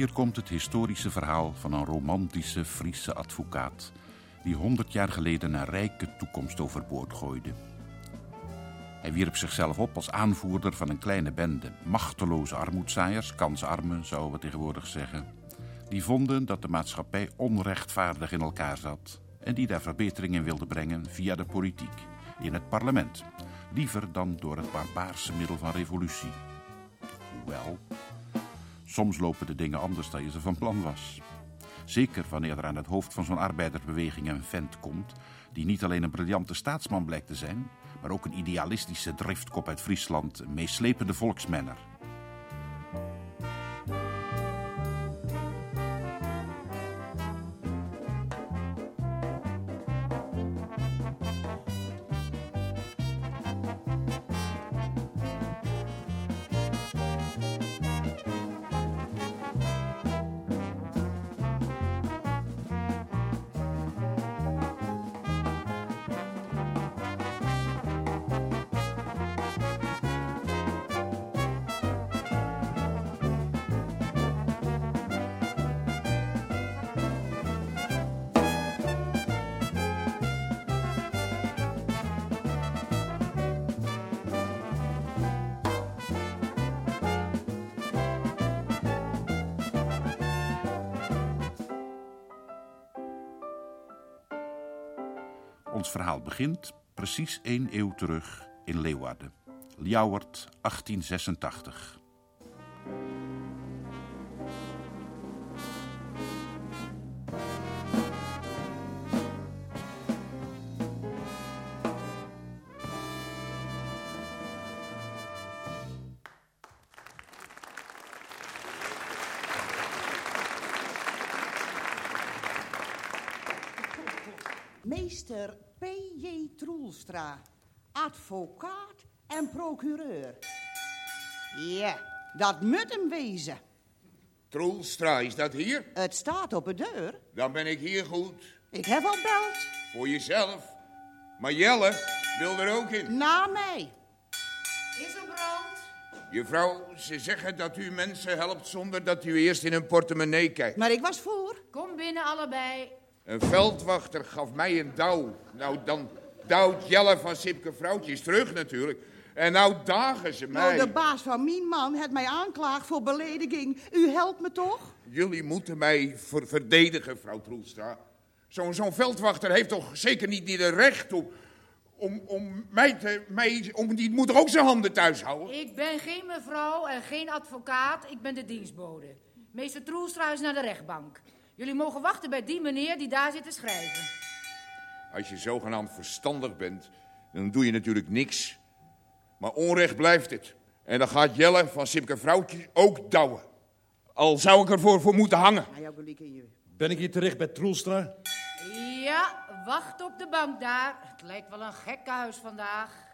Hier komt het historische verhaal van een romantische Friese advocaat die honderd jaar geleden een rijke toekomst overboord gooide. Hij wierp zichzelf op als aanvoerder van een kleine bende, machteloze armoedzaaiers, kansarmen zouden we tegenwoordig zeggen, die vonden dat de maatschappij onrechtvaardig in elkaar zat en die daar verbetering in wilden brengen via de politiek, in het parlement, liever dan door het barbaarse middel van revolutie. Hoewel, soms lopen de dingen anders dan je ze van plan was. Zeker wanneer er aan het hoofd van zo'n arbeidersbeweging een vent komt die niet alleen een briljante staatsman blijkt te zijn, maar ook een idealistische driftkop uit Friesland, een meeslepende volksmenner. Ons verhaal begint precies één eeuw terug in Leeuwarden. Ljouwert, 1886. Advocaat en procureur. Ja, dat moet hem wezen. Troelstra, is dat hier? Het staat op de deur. Dan ben ik hier goed. Ik heb al beld. Voor jezelf. Maar Jelle wil er ook in. Na mij. Is er brand? Juffrouw, ze zeggen dat u mensen helpt zonder dat u eerst in hun portemonnee kijkt. Maar ik was voor. Kom binnen allebei. Een veldwachter gaf mij een douw. Nou, dan douwt Jelle van Sipke vrouwtjes terug natuurlijk. En nou dagen ze mij. Nou, de baas van mijn man heeft mij aanklaagd voor belediging. U helpt me toch? Jullie moeten mij ver- verdedigen, vrouw Troelstra. Zo'n zo'n veldwachter heeft toch zeker niet, het recht om, om, om mij te... Mij, om, die moet toch ook zijn handen thuis houden? Ik ben geen mevrouw en geen advocaat. Ik ben de dienstbode. Meester Troelstra is naar de rechtbank. Jullie mogen wachten bij die meneer die daar zit te schrijven. Als je zogenaamd verstandig bent, dan doe je natuurlijk niks. Maar onrecht blijft het. En dan gaat Jelle van Sipke Vrouwtjes ook douwen. Al zou ik ervoor voor moeten hangen. Nou. Ben ik hier terecht bij Troelstra? Ja, wacht op de bank daar. Het lijkt wel een gekkenhuis vandaag.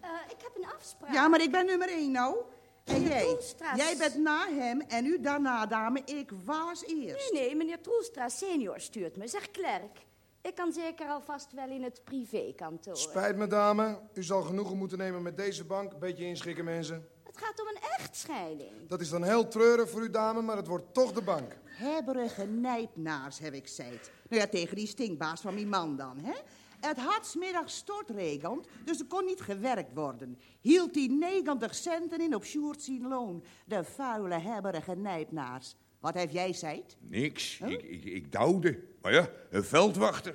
Eh, ik heb een afspraak. Ja, maar ik ben nummer één nou. En jij? Troelstra. Jij bent na hem en u daarna, dame. Ik was eerst. Nee, nee, meneer Troelstra senior stuurt me. Zeg klerk. Ik kan zeker alvast wel in het privékantoor. Spijt me, dame. U zal genoegen moeten nemen met deze bank. Beetje inschikken, mensen. Het gaat om een echtscheiding. Dat is dan heel treurig voor u, dame, maar het wordt toch de bank. Hebberige nijpnaars, heb ik gezegd. Nou ja, tegen die stinkbaas van mijn man dan, hè? Het had smiddags stortregend, dus er kon niet gewerkt worden. Hield die 90 centen in op Sjoerd zijn loon. De vuile, hebberige nijpnaars. Wat heb jij zeid? Niks. Ik, ik, ik douwde. Maar ja, een veldwachter.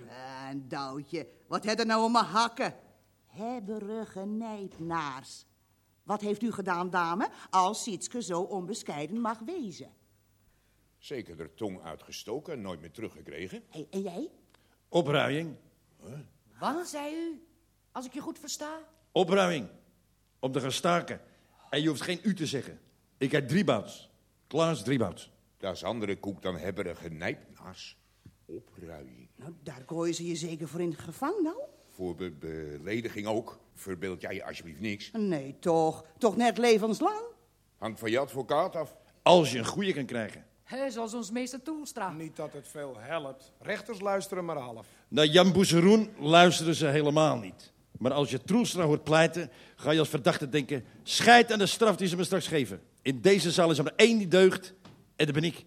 Een douwtje. Wat heb er nou om mijn hakken? Hebberige nijpnaars. Wat heeft u gedaan, dame, als Sietske zo onbescheiden mag wezen? Zeker de tong uitgestoken en nooit meer teruggekregen. Hey, en jij? Opruiming. Wat zei u? Als ik je goed versta? Opruiming. Om te gaan staken. En je hoeft geen u te zeggen. Ik heb driebouts. Klaas driebouts. Dat is andere koek dan hebberige nijpnaars. Opruiing. Nou, daar gooien ze je zeker voor in het gevangen, nou? Voor be- belediging ook. Verbeeld jij je alsjeblieft niks. Nee, toch. Toch net levenslang? Hangt van je advocaat af. Als je een goeie kan krijgen. Hè, zoals ons meester Troelstra. Niet dat het veel helpt. Rechters luisteren maar half. Naar Jan Boezeroen luisteren ze helemaal niet. Maar als je Troelstra hoort pleiten, ga je als verdachte denken... scheid aan de straf die ze me straks geven. In deze zaal is er maar één die deugt, en dat ben ik.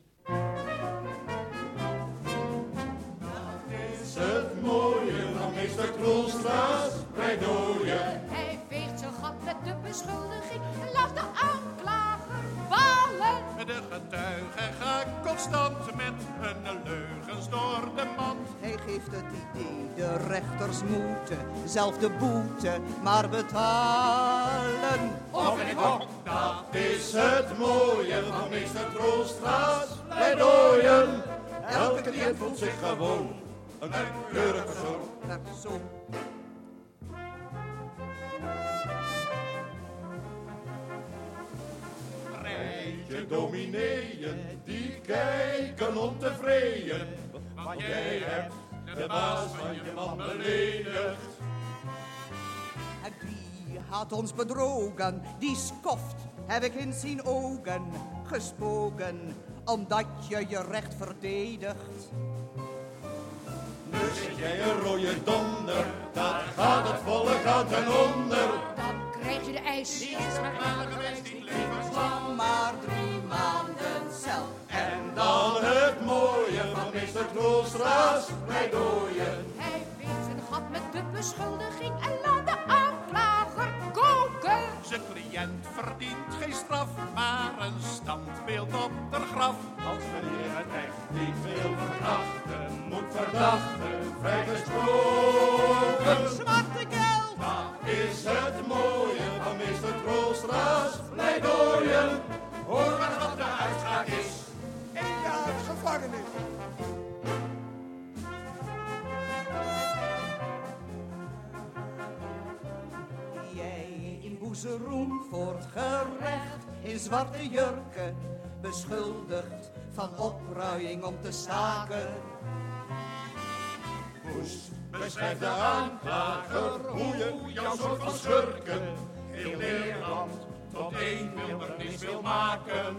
Stapt met hun leugens door de mand. Hij geeft het idee, de rechters moeten zelf de boete maar betalen. Of in het hok, dat is het mooie van meester Troelstra's pleidooien. Elke cliënt voelt zich gewoon een keurig persoon. Rijtje domineeën, die kijken ontevreden. Want jij hebt de baas van je man beledigd. En wie had ons bedrogen? Die skoft heb ik in zijn ogen gespoken, omdat je je recht verdedigt. Nu zit jij een rode donder, dat gaat het volle goud ten onder. Dan krijg je de ijs. Die is geweest, niet levenslang. Maar drie mooie van meester Troelstra's pleidooien. Hij weet zijn gat met de beschuldiging en laat de aanklager koken. Zijn cliënt verdient geen straf, maar een standbeeld op de graf. Als meneer het echt niet veel verkrachten, moet verdachten vrijgesproken. Gevangenis. Jij in boezeroen voor het gerecht in zwarte jurken, beschuldigd van opruiing om te staken. Poes beschrijft de aanklager hoe je jouw soort van schurken heel Nederland tot één wildernis wil maken.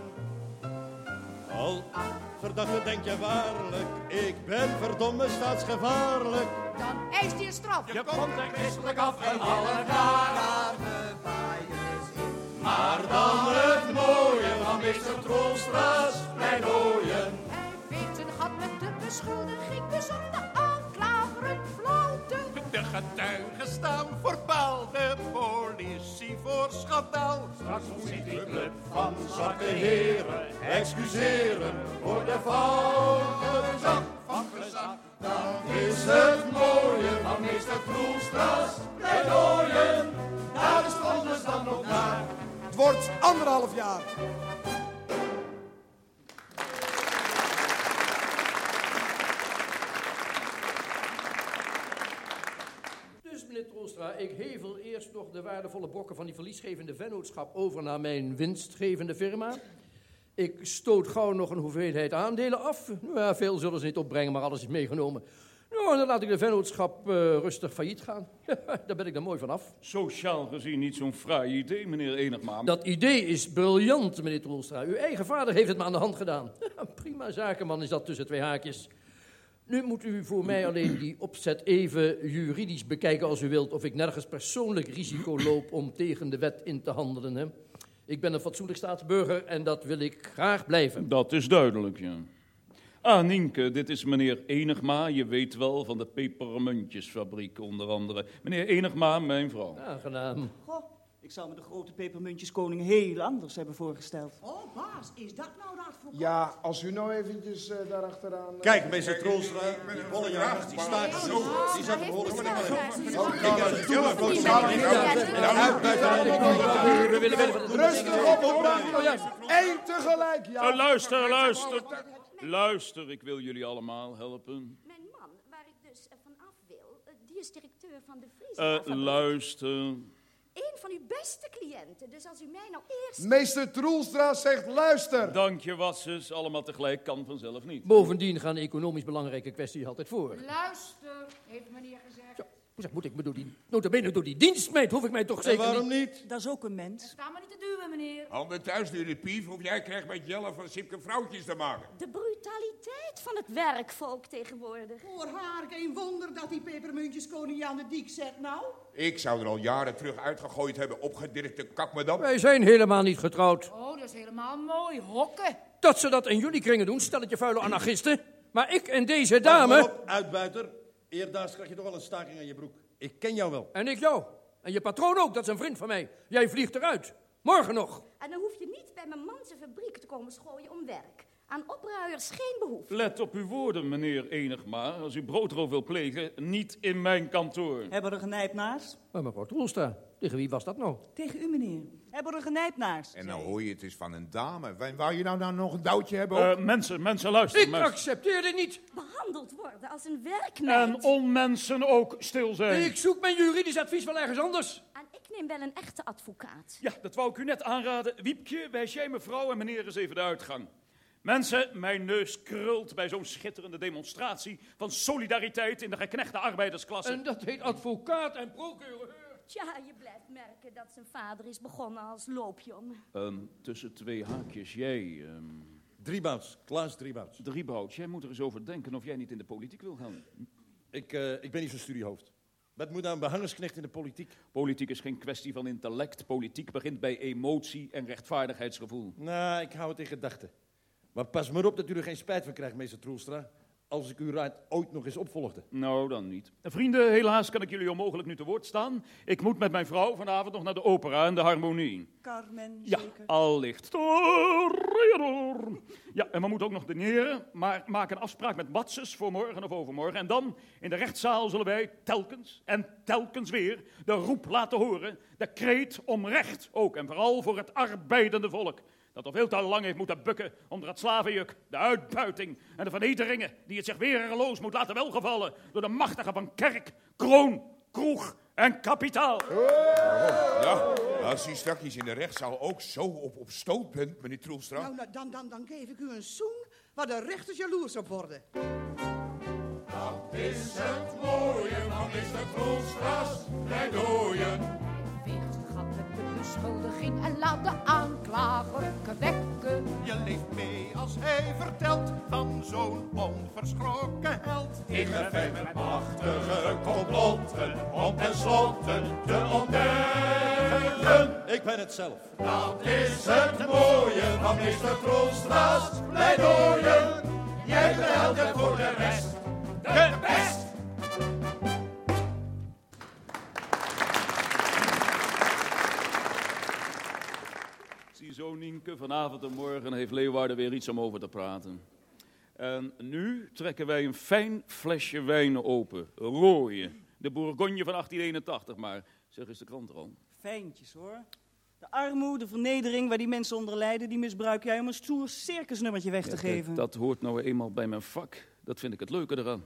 Al verdachte denk je waarlijk, ik ben verdomme staatsgevaarlijk. Dan eist hij een straf. Je komt er christelijk af en alle Daar dagen. de baaiers in. Maar dan het mooie van meester Troelstra's pleidooien. Hij weet zijn gat met de beschuldiging, dus getuigen staan voor paal, de politie voor schandaal. Straks moet die club van zwakke heren excuseren voor de foute zak van gezag. Dat is het mooie van meester Troelstra's pleidooien. Daar is anders dan nog naar. Het wordt anderhalf jaar. Nog de waardevolle bokken van die verliesgevende vennootschap over naar mijn winstgevende firma. Ik stoot gauw nog een hoeveelheid aandelen af. Nou veel zullen ze niet opbrengen, maar alles is meegenomen. Nou, dan laat ik de vennootschap eh, rustig failliet gaan. Daar ben ik dan mooi van af. Sociaal gezien niet zo'n fraai idee, meneer Enigma. Dat idee is briljant, meneer Troelstra. Uw eigen vader heeft het me aan de hand gedaan. Prima zakenman is dat tussen twee haakjes. Nu moet u voor mij alleen die opzet even juridisch bekijken als u wilt... of ik nergens persoonlijk risico loop om tegen de wet in te handelen. Hè? Ik ben een fatsoenlijk staatsburger en dat wil ik graag blijven. Dat is duidelijk, ja. Ah, Nienke, dit is meneer Enigma. Je weet wel, van de pepermuntjesfabriek onder andere. Meneer Enigma, mijn vrouw. Aangenaam. Goh, ik zou me de grote pepermuntjeskoning heel anders hebben voorgesteld. Oh, baas, is dat nou dat voor... Ja, als u nou eventjes eh, daarachteraan... eh, Kijk, meester Troelstra, die bollenjagers, die staken zo. Die zaten behoorlijk in Rustig op. Eén tegelijk, ja. Eh, luister, luister. Luister, ik wil jullie allemaal helpen. Mijn man, waar ik dus eh, van af wil, eh, die is directeur van de Eh, Friesland. luister. Een van uw beste cliënten, dus als u mij nou eerst... Meester Troelstra zegt luister. Dank je, Wasses. Allemaal tegelijk kan vanzelf niet. Bovendien gaan economisch belangrijke kwesties altijd voor. Luister, heeft meneer gezegd. Zeg, moet ik me door die, notabene door die dienstmeid, hoef ik mij toch En zeker waarom niet... niet? Dat is ook een mens. Sta maar niet te duwen, meneer. Handen thuis, nu de pief, of jij krijgt met Jelle van Sipke vrouwtjes te maken. De brutaliteit van het werkvolk tegenwoordig. Voor haar geen wonder dat die pepermuntjeskoning je aan de dik zet, nou. Ik zou er al jaren terug uitgegooid hebben, opgedirkte kakmadam. Wij zijn helemaal niet getrouwd. Oh, dat is helemaal mooi. Hokken. Dat ze dat in jullie kringen doen, stelletje vuile anarchisten. Maar ik en deze dame... op, uitbuiter. Eerdaags krijg je toch wel een staking aan je broek. Ik ken jou wel. En ik jou. En je patroon ook, dat is een vriend van mij. Jij vliegt eruit. Morgen nog. En dan hoef je niet bij mijn man zijn fabriek te komen schooien om werk. Aan opruiers geen behoefte. Let op uw woorden, meneer Enigma. Als u broodroof wil plegen, niet in mijn kantoor. Hebben we er genijpnaars? Maar mevrouw Troelstra, tegen wie was dat nou? Tegen u, meneer. Hebben we er genijpnaars? En nou hoor je het is van een dame. Wij- Wou je nou, nou nog een duwtje hebben? Eh, mensen, mensen, luister. Ik mensen. accepteer dit niet. Behandeld worden als een werkmeid. En onmensen ook stil zijn. Ik zoek mijn juridisch advies wel ergens anders. En ik neem wel een echte advocaat. Ja, dat wou ik u net aanraden. Wiepje, wijs jij mevrouw en meneer eens even de uitgang. Mensen, mijn neus krult bij zo'n schitterende demonstratie van solidariteit in de geknechte arbeidersklasse. En dat heet advocaat en procureur. Tja, je blijft merken dat zijn vader is begonnen als loopjongen. Ehm, tussen twee haakjes, jij, ehm Driebouts, Klaas Driebouts. Driebout, jij moet er eens over denken of jij niet in de politiek wil gaan. Ik, eh, ik ben niet zo'n studiehoofd. Wat moet nou een behangersknecht in de politiek? Politiek is geen kwestie van intellect. Politiek begint bij emotie en rechtvaardigheidsgevoel. Nou, ik hou het in gedachten. Maar pas maar op dat u er geen spijt van krijgt, meester Troelstra. Als ik uw raad ooit nog eens opvolgde. Nou, dan niet. Vrienden, helaas kan ik jullie onmogelijk nu te woord staan. Ik moet met mijn vrouw vanavond nog naar de opera en de harmonie. Carmen, Ja, zeker? allicht. Ja, en we moeten ook nog dineren, maar maak een afspraak met Watses voor morgen of overmorgen. En dan, in de rechtszaal, zullen wij telkens en telkens weer de roep laten horen. De kreet om recht ook, en vooral voor het arbeidende volk. Dat al veel te lang heeft moeten bukken onder het slavenjuk, de uitbuiting en de vernederingen die het zich weerloos moet laten welgevallen door de machtigen van kerk, kroon, kroeg en kapitaal. Ja, als u straks in de rechtszaal ook zo op, op stoot bent, meneer Troelstra. Nou, nou, dan, dan, dan geef ik u een zoen waar de rechters jaloers op worden. Dat is het mooie van Mr. Troelstra's pleidoien. Beschuldiging en laat de aanklager kwekken. Je leeft mee als hij vertelt van zo'n onverschrokken held. In gevecht met machtige complotten om tenslotte te ontdekken. Ik ben het zelf. Dat is het mooie van Mr. Troelstra's pleidoien. Jij bent er voor de rest Nienke, vanavond en morgen heeft Leeuwarden weer iets om over te praten. En nu trekken wij een fijn flesje wijn open. Rooie. De Bourgogne van 1881 maar. Zeg eens de krant er al. Fijntjes hoor. De armoede, de vernedering waar die mensen onder lijden, die misbruik jij om een stoer circusnummertje weg te Ja, geven. dat hoort nou eenmaal bij mijn vak. Dat vind ik het leuke eraan.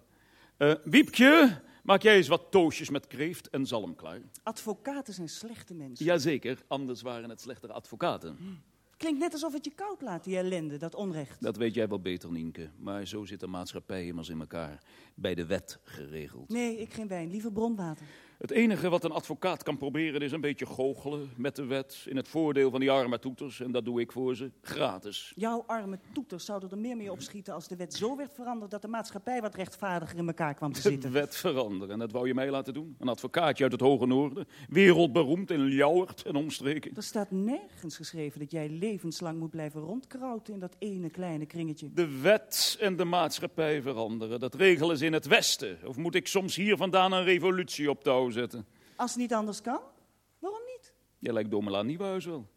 Eh, Wiepje, maak jij eens wat toosjes met kreeft en zalm klaar. Advocaten zijn slechte mensen. Jazeker, anders waren het slechtere advocaten. Klinkt net alsof het je koud laat, die ellende, dat onrecht. Dat weet jij wel beter, Nienke. Maar zo zit de maatschappij immers in elkaar. Bij de wet geregeld. Nee, ik geen wijn, liever bronwater. Het enige wat een advocaat kan proberen is een beetje goochelen met de wet. In het voordeel van die arme toeters. En dat doe ik voor ze. Gratis. Jouw arme toeters zouden er meer mee opschieten als de wet zo werd veranderd dat de maatschappij wat rechtvaardiger in elkaar kwam te De zitten. wet veranderen. En dat wou je mij laten doen. Een advocaatje uit het Hoge Noorden. Wereldberoemd in Ljouwert en omstreken. Er staat nergens geschreven dat jij levenslang moet blijven rondkrauten in dat ene kleine kringetje. De wet en de maatschappij veranderen. Dat regelen ze in het Westen. Of moet ik soms hier vandaan een revolutie op zetten? Als het niet anders kan, waarom niet? Jij lijkt Domela Nieuwhuis wel.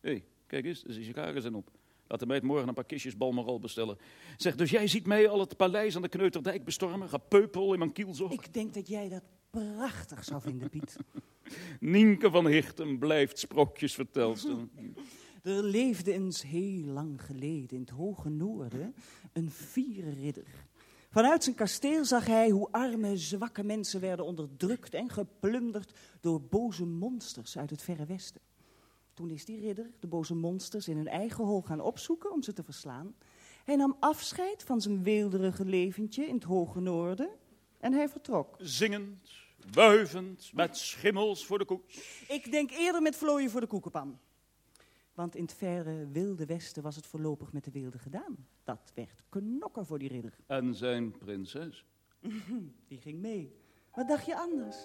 Hé, hey, kijk eens, er zijn sigaren zijn op. Laten wij het morgen een paar kistjes Balmoral bestellen. Zeg, dus jij ziet mij al het paleis aan de Kneuterdijk bestormen? Gepeupel in mijn kielzog? Ik denk dat jij dat prachtig zou vinden, Piet. Nienke van Hichten blijft sprookjesvertelster. Er leefde eens heel lang geleden in het hoge noorden een fiere ridder. Vanuit zijn kasteel zag hij hoe arme, zwakke mensen werden onderdrukt en geplunderd door boze monsters uit het verre westen. Toen is die ridder de boze monsters in hun eigen hol gaan opzoeken om ze te verslaan. Hij nam afscheid van zijn weelderige leventje in het hoge noorden en hij vertrok. Zingend, wuivend, met schimmels voor de koets. Ik denk eerder met vlooien voor de koekenpan. Want in het verre wilde westen was het voorlopig met de wilde gedaan. Dat werd knokken voor die ridder. En zijn prinses. Die ging mee. Wat dacht je anders?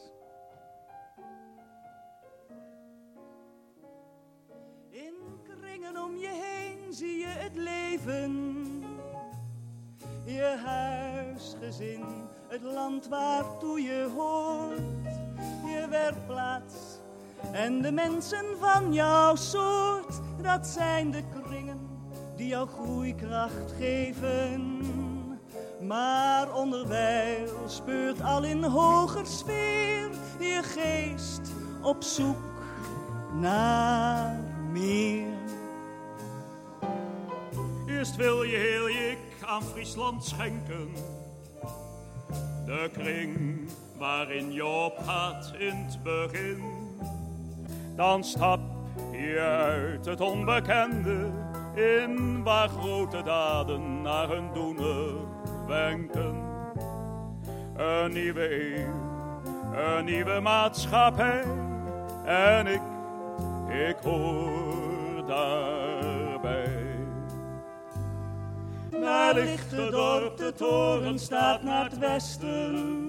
In kringen om je heen zie je het leven. Je huisgezin, het land waartoe je hoort. Je werkplaats en de mensen van jouw soort. Dat zijn de kringen die jou groeikracht geven. Maar onderwijl speurt al in hoger sfeer je geest op zoek naar meer. Eerst wil je heel ik aan Friesland schenken. De kring waarin je opgaat in het begin. Dan stap je uit het onbekende in waar grote daden naar hun doener wenken. Een nieuwe eeuw, een nieuwe maatschappij. En ik, ik hoor daarbij. Naar Lichterdorp de toren staat naar het westen.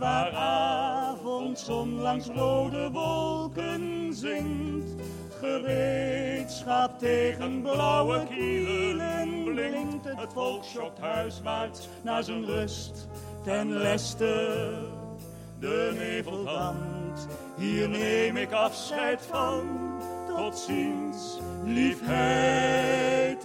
Waar avondzon langs rode wolken zingt. Gereedschap tegen blauwe kielen blinkt. Het volk schokt huiswaarts naar zijn rust ten leste. De nevel hier neem ik afscheid van. Tot ziens, liefheid.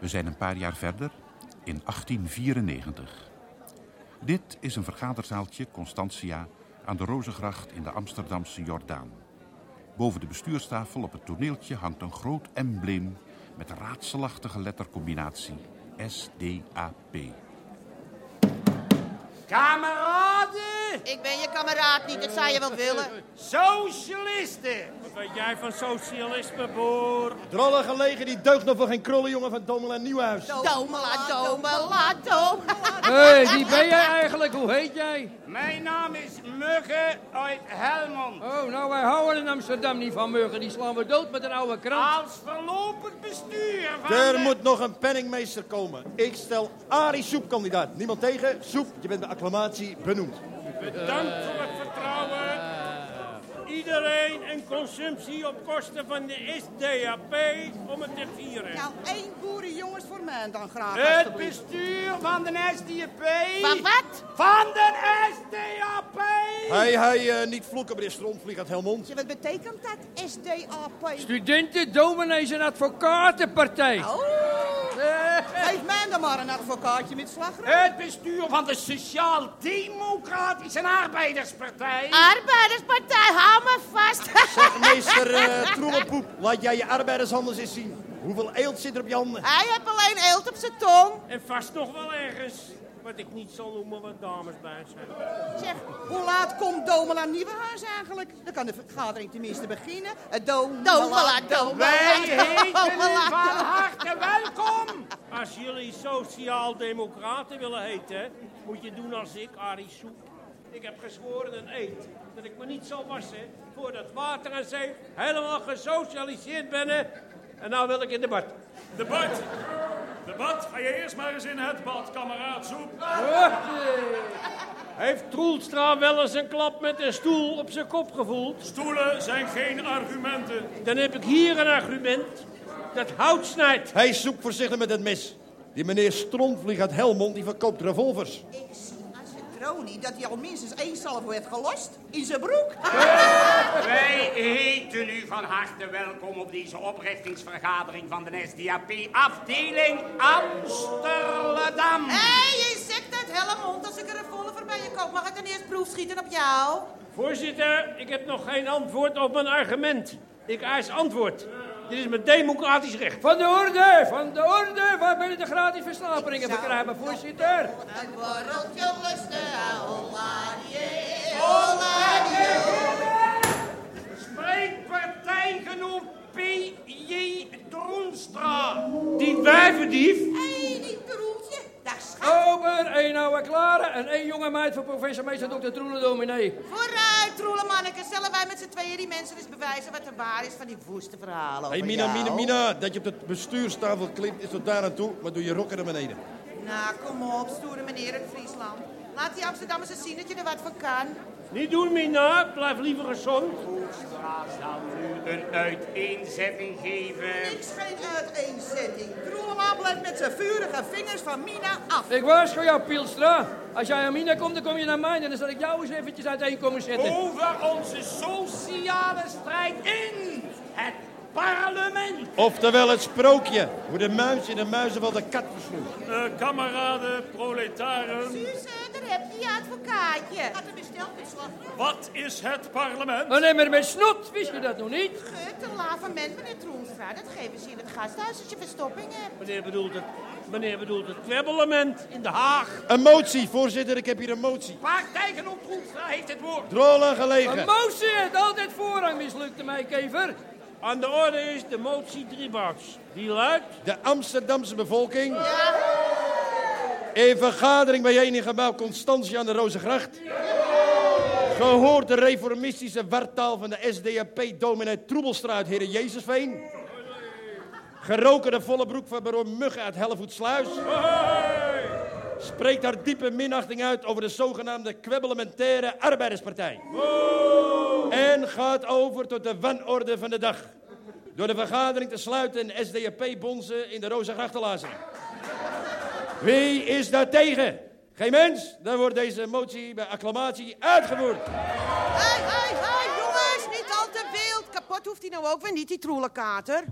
We zijn een paar jaar verder, in 1894. Dit is een vergaderzaaltje Constantia aan de Rozengracht in de Amsterdamse Jordaan. Boven de bestuurstafel op het toneeltje hangt een groot embleem met raadselachtige lettercombinatie SDAP. Kameraden! Ik ben je kameraad niet, dat zou je wel willen. Socialisten! Wat weet jij van socialisme, boer? Drolle gelegen, die deugt nog voor geen krullen, jongen van Dommel en Nieuwhuis. Domela, domela, domela. Hé, hey, wie ben jij eigenlijk? Hoe heet jij? Mijn naam is Mugge uit Helmond. Oh, nou, wij houden in Amsterdam niet van muggen. Die slaan we dood met een oude krant. Als voorlopig bestuur van Er de- moet nog een penningmeester komen. Ik stel Arie Soep kandidaat. Niemand tegen? Soep, je bent bij acclamatie benoemd. Bedankt voor het vertrouwen. Iedereen een consumptie op kosten van de SDAP om het te vieren. Nou, één boerenjongens voor mij dan graag, Het bestuur van de SDAP. Van wat? Van de SDAP. Hij, hij, eh, niet vloeken, meneer Strontvlieg uit Helmond. Ja, wat betekent dat, SDAP? Studenten, dominees en advocatenpartij. Oh, geef mij dan maar een advocaatje met slagroom. Het bestuur van de Sociaal-Democratische Arbeiderspartij. Arbeiderspartij, hou me vast. Zeg, meester uh, Troemelpoep, laat jij je arbeidershanden eens zien. Hoeveel eelt zit er op je handen? Hij heeft alleen eelt op zijn tong. En vast nog wel ergens. Wat ik niet zal noemen wat dames bij zijn. Zeg, hoe laat komt Domela Nieuwenhuis eigenlijk? Dan kan de vergadering tenminste beginnen. Het Domela, Domela, domela. Wij heten van domela. harte welkom. Als jullie sociaal-democraten willen heten, moet je doen als ik, Arie Soep. Ik heb gezworen en eet dat ik me niet zal wassen voordat water en zee helemaal gesocialiseerd ben. En nou wil ik in debat. Debat. Debat. Ga je eerst maar eens in het bad, kameraad Soep. Heeft Troelstra wel eens een klap met een stoel op zijn kop gevoeld? Stoelen zijn geen argumenten. Dan heb ik hier een argument dat hout snijdt. Hij zoekt voorzichtig met het mes. Die meneer Strontvlieg uit Helmond, die verkoopt revolvers. Ik dat hij al minstens één salvo heeft gelost. In zijn broek. Wij heten u van harte welkom op deze oprichtingsvergadering van de SDAP afdeling Amsterdam. Hé, je zegt uit Helmond als ik er een volle voorbij je koop. Mag ik dan eerst proefschieten op jou? Voorzitter, ik heb nog geen antwoord op mijn argument. Ik eis antwoord. Dit is mijn democratisch recht. Van de orde, van de orde. Waar ben je de gratis versnaperingen verkrijgen, voorzitter? Een borreltje lusten, Spreekt partijgenoot P.J. Droenstra. Die wijvendief. Hé, die troeltje. Ober, één oude klare en één jonge meid voor professor meester dokter Troele dominee. Vooruit, troelemanneke. Zullen wij met z'n tweeën die mensen eens bewijzen wat er waar is van die woeste verhalen Hé, over Mina, jou? Mina, Mina, dat je op de bestuurstafel klimt is tot daar aan toe, maar doe je rokken naar beneden. Nou, kom op, stoere meneer uit Friesland. Laat die Amsterdammers eens zien dat je er wat van kan. Niet doen, Mina. Blijf liever gezond. Hoekstra zal nu een uiteenzetting geven. Niks, geen uiteenzetting. Kroeneman blijft met zijn vurige vingers van Mina af. Ik waarschuw jou, Pielstra. Als jij aan Mina komt, dan kom je naar mij en dan zal ik jou eens eventjes uiteen komen zetten. Over onze sociale strijd in het parlement. Oftewel het sprookje, hoe de muis in de muizenval de kat versloeg. Eh, kameraden, proletaren. Suze, heb je je advocaatje. Had hem besteld met slag. Wat is het parlement? Oh nee, maar met snot, wist je dat nog niet? Gut, een lavement, meneer Troelstra. Dat geven ze in het gasthuis als je verstopping hebt. Meneer bedoelt het, meneer bedoelt het kwebbelement in Den Haag. Een motie, voorzitter, ik heb hier een motie. Praktijken op Troelstra heeft het woord. Drolen gelegen. Een motie heeft altijd voorrang mislukte mij, Kever. Aan de orde is de motie Driebaks. Die luidt... De Amsterdamse bevolking. In vergadering bijeen in gebouw Constantia aan de Rozengracht. Gehoord de reformistische wartaal van de SDAP dominee Troebelstra uit Heren Jezusveen. Geroken de volle broek van baron Muggen uit Hellevoetsluis. Spreekt haar diepe minachting uit over de zogenaamde kwebbelementaire arbeiderspartij. En gaat over tot de wanorde van de dag. Door de vergadering te sluiten en SDAP-bonzen in de Rozengracht te lazen. Wie is daar tegen? Geen mens? Dan wordt deze motie bij acclamatie uitgevoerd. Hé, hé, hé, jongens, niet al te wild. Kapot hoeft hij nou ook weer niet, die troelenkater.